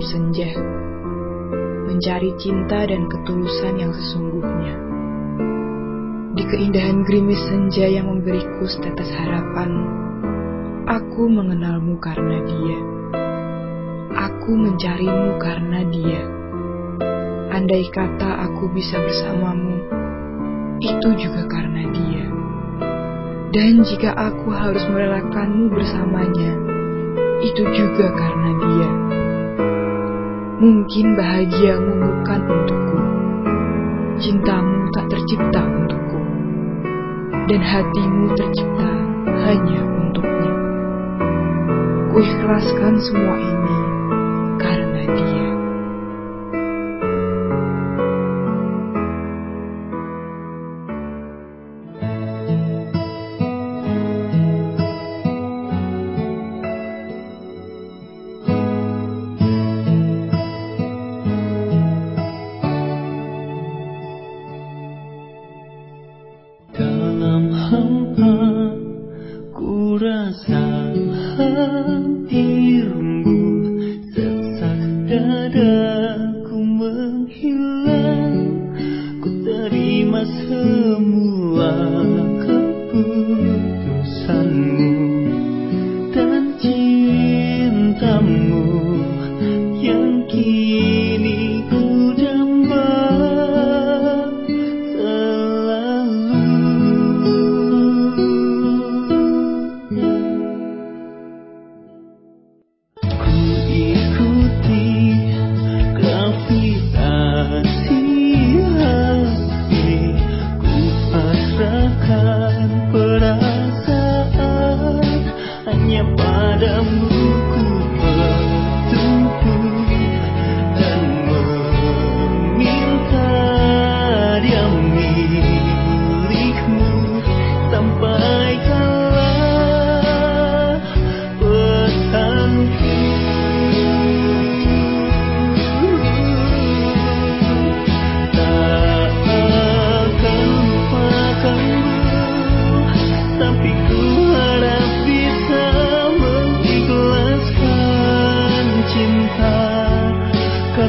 bersenja, mencari cinta dan ketulusan yang sesungguhnya. Di keindahan gerimis senja yang memberiku setetes harapan, aku mengenalmu karena dia. Aku mencarimu karena dia. Andai kata aku bisa bersamamu, itu juga karena dia. Dan jika aku harus merelakanmu bersamanya, itu juga karena dia. Mungkin bahagiamu bukan untukku, cintamu tak tercipta untukku, dan hatimu tercipta hanya untuknya. Kuikhlaskan semua ini 的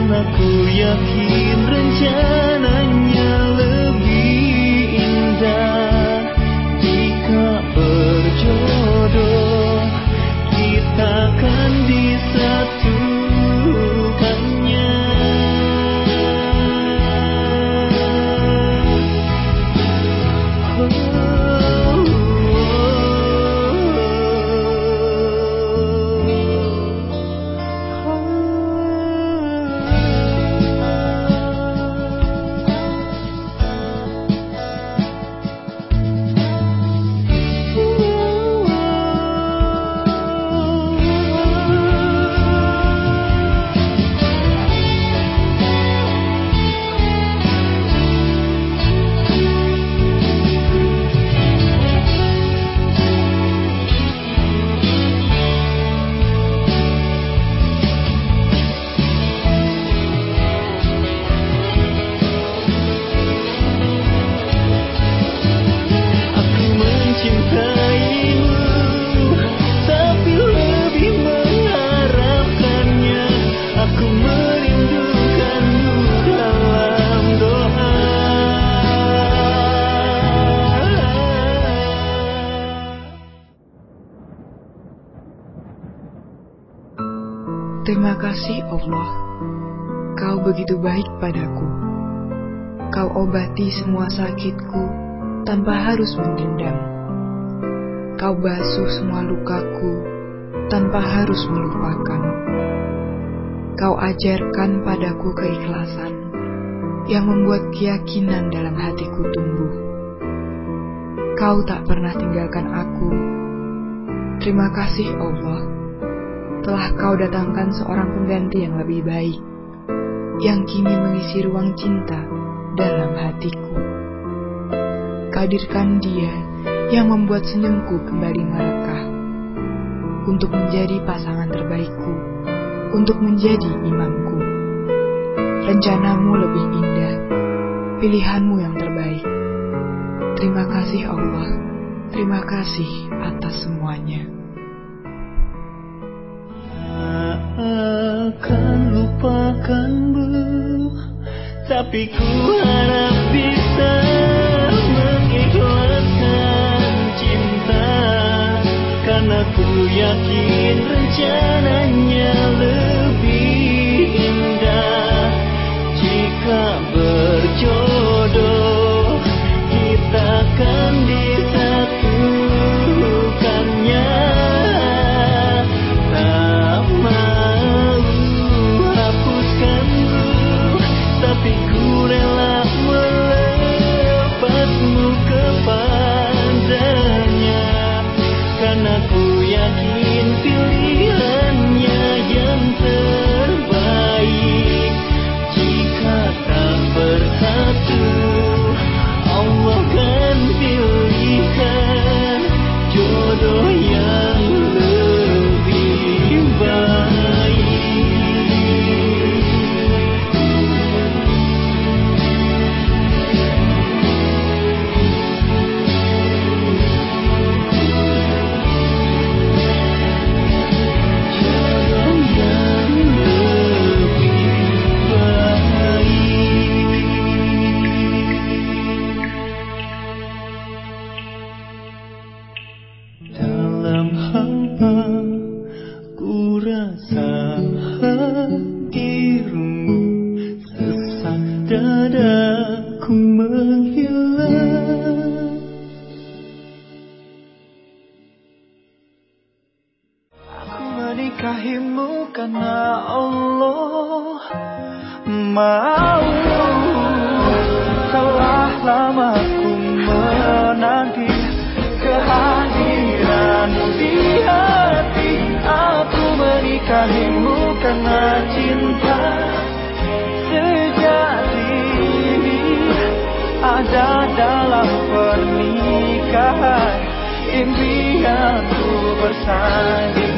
Karena ku yakin rencananya Terima kasih Allah, Kau begitu baik padaku. Kau obati semua sakitku tanpa harus mendendam. Kau basuh semua lukaku tanpa harus melupakan. Kau ajarkan padaku keikhlasan yang membuat keyakinan dalam hatiku tumbuh. Kau tak pernah tinggalkan aku. Terima kasih Allah telah kau datangkan seorang pengganti yang lebih baik, yang kini mengisi ruang cinta dalam hatiku. Kadirkan dia yang membuat senyumku kembali merekah, untuk menjadi pasangan terbaikku, untuk menjadi imamku. Rencanamu lebih indah, pilihanmu yang terbaik. Terima kasih Allah, terima kasih atas semuanya. Akan lupakanmu Tapi ku harap bisa mengikhlaskan cinta. Karena ku yakin rencananya hadirmu Sesak dadaku menghilang Aku menikahimu karena Allah mau. Telah lama ku menanti kehadiranmu di menikahimu karena cinta? Sejati Ada dalam pernikahan. Impianku bersanding